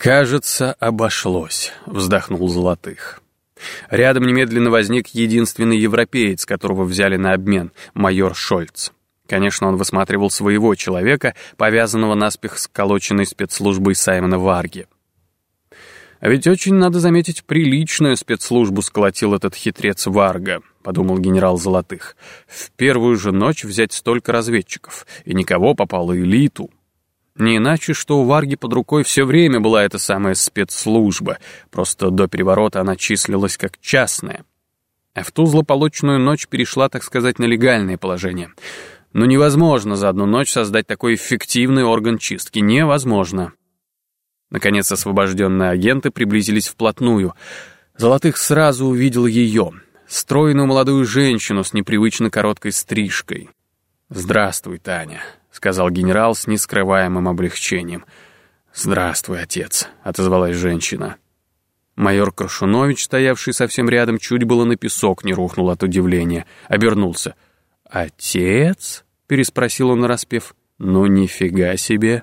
«Кажется, обошлось», — вздохнул Золотых. Рядом немедленно возник единственный европеец, которого взяли на обмен, майор Шольц. Конечно, он высматривал своего человека, повязанного наспех с колоченной спецслужбой Саймона Варги. «А ведь очень, надо заметить, приличную спецслужбу сколотил этот хитрец Варга», — подумал генерал Золотых. «В первую же ночь взять столько разведчиков, и никого попало элиту». Не иначе, что у Варги под рукой все время была эта самая спецслужба, просто до переворота она числилась как частная. А в ту злополучную ночь перешла, так сказать, на легальное положение. Но невозможно за одну ночь создать такой эффективный орган чистки. Невозможно. Наконец освобожденные агенты приблизились вплотную. Золотых сразу увидел ее, стройную молодую женщину с непривычно короткой стрижкой. «Здравствуй, Таня», — сказал генерал с нескрываемым облегчением. «Здравствуй, отец», — отозвалась женщина. Майор Крашунович, стоявший совсем рядом, чуть было на песок не рухнул от удивления. Обернулся. «Отец?» — переспросил он нараспев. «Ну, нифига себе!»